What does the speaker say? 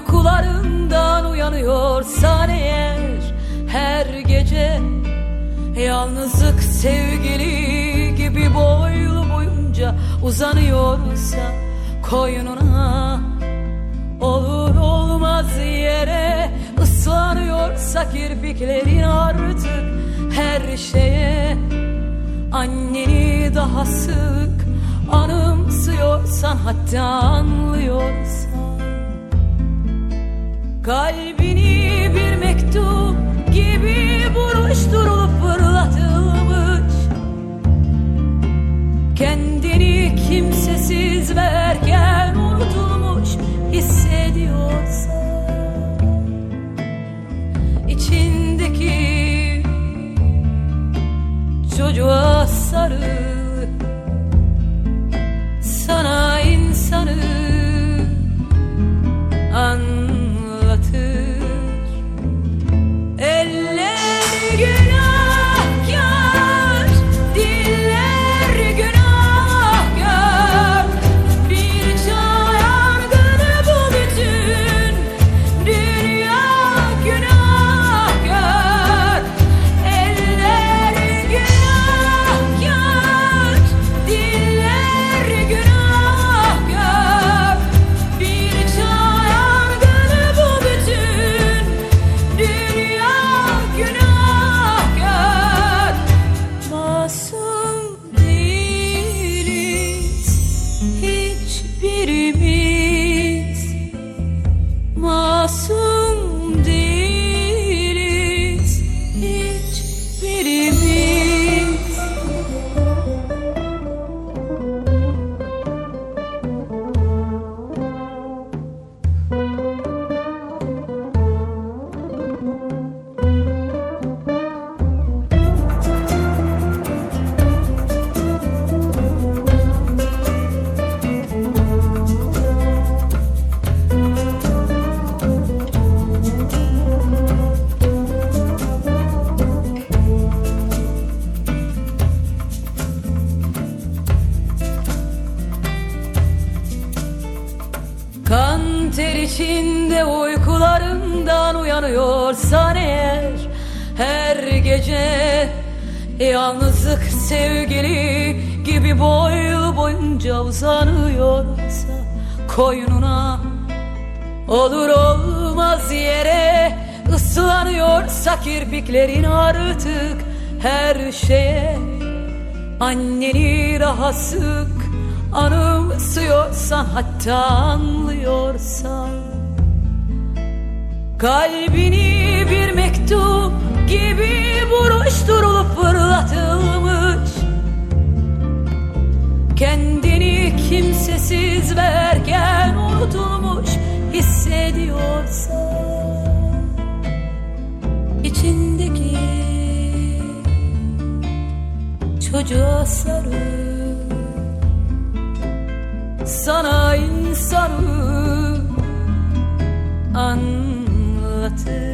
Uykularından uyanıyorsan eğer her gece Yalnızlık sevgili gibi boylu boyunca uzanıyorsa koyununa Olur olmaz yere ıslanıyorsa kirpiklerin artık her şeye. Anneni daha sık anımsıyorsan hatta anlıyorsan Kalbini bir mektup gibi buruşturup fırlatılmış. Kendini kimsesiz verken unutulmuş hissediyorsa içindeki çocuğa sarıl. Sana insanı you. Mas içinde uykularından uyanıyorsan eğer Her gece yalnızlık sevgili gibi boylu boyunca uzanıyorsa Koynuna olur olmaz yere ıslanıyorsa kirpiklerin artık her şeye. Anneni daha sık anımsıyorsan hatta anlıyorsan Kalbini bir mektup gibi buruşturulup fırlatılmış. Kendini kimsesiz verken unutulmuş hissediyorsan içindeki çocuğa sarıl sana insanı partir.